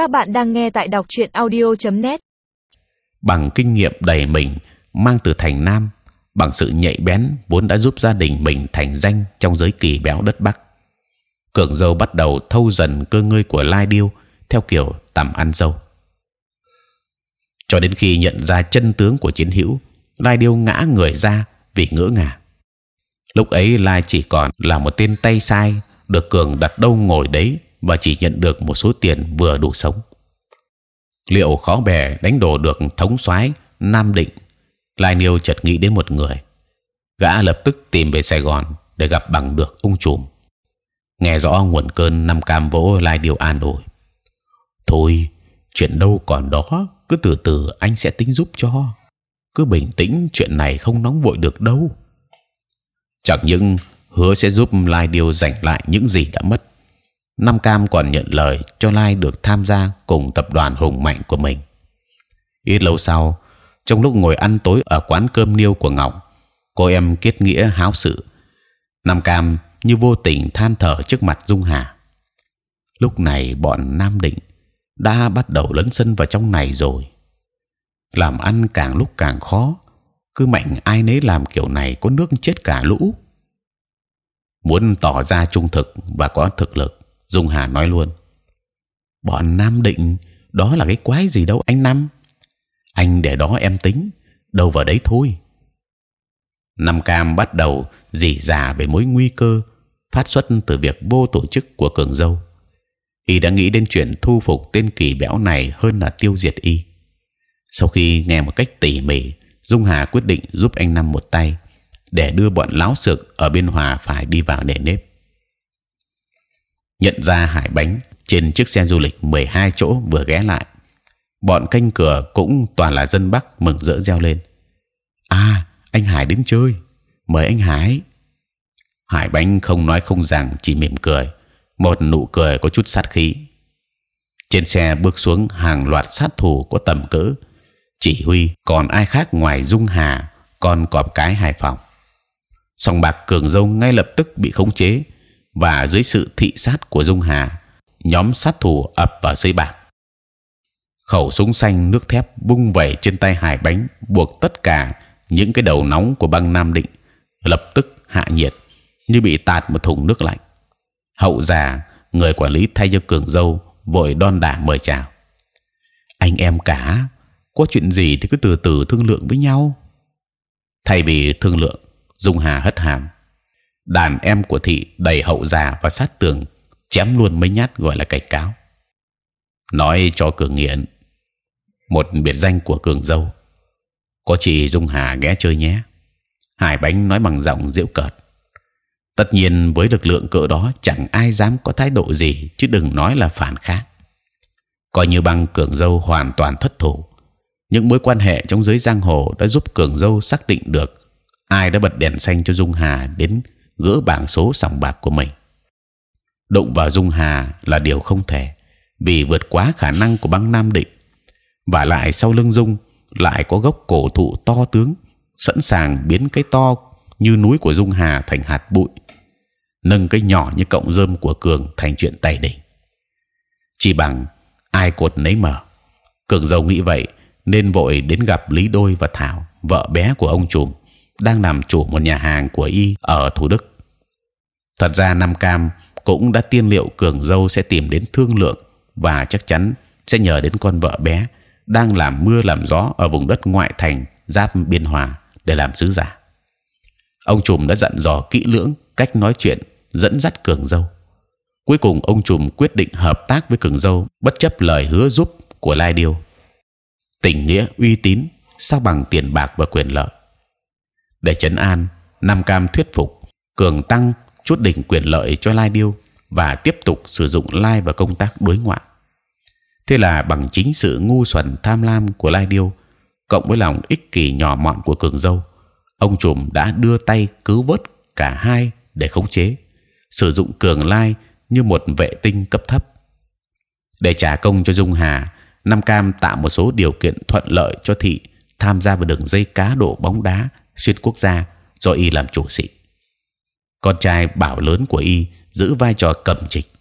Các bạn đang nghe tại đọc truyện audio.net. Bằng kinh nghiệm đầy mình mang từ thành Nam, bằng sự nhạy bén vốn đã giúp gia đình mình thành danh trong giới kỳ béo đất Bắc. Cường dâu bắt đầu thâu dần cơ ngơi của Lai Điêu theo kiểu tầm ăn dâu. Cho đến khi nhận ra chân tướng của chiến hữu, Lai Điêu ngã người ra vì ngỡ ngàng. Lúc ấy Lai chỉ còn là một tên tay sai được Cường đặt đâu ngồi đấy và chỉ nhận được một số tiền vừa đủ sống. Liệu khó bè đánh đổ được thống soái Nam Định? Lai Niêu chợt nghĩ đến một người. Gã lập tức tìm về Sài Gòn để gặp bằng được ông trùm. Nghe rõ nguồn cơn năm cam vỗ Lai Điều an ủi. Thôi, chuyện đâu còn đó, cứ từ từ anh sẽ tính giúp cho. Cứ bình tĩnh, chuyện này không nóng vội được đâu. Chẳng những hứa sẽ giúp Lai Điều giành lại những gì đã mất, Nam Cam còn nhận lời cho Lai được tham gia cùng tập đoàn hùng mạnh của mình. Ít lâu sau, trong lúc ngồi ăn tối ở quán cơm niêu của Ngọc, cô em kết nghĩa háo sự, Nam Cam như vô tình than thở trước mặt Dung Hà. Lúc này bọn Nam Định đã bắt đầu lấn sân vào trong này rồi. Làm ăn càng lúc càng khó, cứ mạnh ai nấy làm kiểu này có nước chết cả lũ. Muốn tỏ ra trung thực và có thực lực, Dung Hà nói luôn. Bọn Nam Định đó là cái quái gì đâu anh Năm. Anh để đó em tính, đâu vào đấy thôi. Nam Cam bắt đầu dỉ dà về mối nguy cơ phát xuất từ việc vô tổ chức của cường dâu. Y đã nghĩ đến chuyện thu phục tên kỳ béo này hơn là tiêu diệt y. Sau khi nghe một cách tỉ mỉ, Dung Hà quyết định giúp anh Năm một tay để đưa bọn láo sực ở biên hòa phải đi vào nề nếp nhận ra hải bánh trên chiếc xe du lịch 12 chỗ vừa ghé lại. Bọn canh cửa cũng toàn là dân bắc mừng rỡ reo lên. À anh hải đến chơi. Mời anh hải. Hải bánh không nói không rằng chỉ mỉm cười. Một nụ cười có chút sát khí. Trên xe bước xuống hàng loạt sát thủ có tầm cỡ. Chỉ huy, còn ai khác ngoài dung hà, còn cọp cái hải phòng. Song bạc cường dâu ngay lập tức bị khống chế và dưới sự thị sát của dung hà, nhóm sát thủ ập vào xây bạc khẩu súng xanh nước thép bung vẩy trên tay hải bánh buộc tất cả những cái đầu nóng của băng nam định lập tức hạ nhiệt như bị tạt một thùng nước lạnh. Hậu già, người quản lý thay cho cường dâu vội đon đả mời chào. Anh em cả, có chuyện gì thì cứ từ từ thương lượng với nhau. Thay vì thương lượng, dung hà hất hàm đàn em của thị đầy hậu già và sát tường, chém luôn mấy nhát gọi là cảnh cáo. Nói cho cường nghiện, một biệt danh của cường dâu. Có chị dung hà ghé chơi nhé. Hải bánh nói bằng giọng diễu cợt. Tất nhiên với lực lượng cỡ đó chẳng ai dám có thái độ gì, chứ đừng nói là phản kháng coi như băng cường dâu hoàn toàn thất thủ. Những mối quan hệ trong giới giang hồ đã giúp cường dâu xác định được ai đã bật đèn xanh cho dung hà đến gỡ bảng số sòng bạc của mình. Động vào Dung Hà là điều không thể, vì vượt quá khả năng của băng Nam Định. và lại sau lưng Dung lại có gốc cổ thụ to tướng, sẵn sàng biến cái to như núi của Dung Hà thành hạt bụi, nâng cái nhỏ như cọng rơm của Cường thành chuyện tay đỉnh. Chỉ bằng ai cột nấy mở. Cường giàu nghĩ vậy nên vội đến gặp Lý Đôi và Thảo, vợ bé của ông chủ đang làm chủ một nhà hàng của y ở Thủ Đức thật ra Nam Cam cũng đã tiên liệu cường dâu sẽ tìm đến thương lượng và chắc chắn sẽ nhờ đến con vợ bé đang làm mưa làm gió ở vùng đất ngoại thành giáp biên hòa để làm sứ giả. Ông trùm đã dặn dò kỹ lưỡng cách nói chuyện dẫn dắt cường dâu. Cuối cùng ông trùm quyết định hợp tác với cường dâu bất chấp lời hứa giúp của Lai Điêu. Tình nghĩa uy tín sao bằng tiền bạc và quyền lợi. Để chấn an, Nam Cam thuyết phục cường tăng chút đỉnh quyền lợi cho Lai Điêu và tiếp tục sử dụng Lai vào công tác đối ngoại. Thế là bằng chính sự ngu xuẩn tham lam của Lai Điêu cộng với lòng ích kỷ nhỏ mọn của Cường Dâu, ông trùm đã đưa tay cứu vớt cả hai để khống chế, sử dụng Cường Lai như một vệ tinh cấp thấp. Để trả công cho Dung Hà, Nam Cam tạo một số điều kiện thuận lợi cho thị tham gia vào đường dây cá độ bóng đá xuyên quốc gia do y làm chủ sĩ con trai bảo lớn của y giữ vai trò cầm trịch.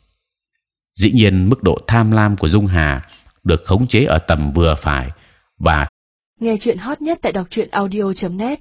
Dĩ nhiên mức độ tham lam của dung hà được khống chế ở tầm vừa phải và Nghe chuyện hot nhất tại đọc truyện audio.net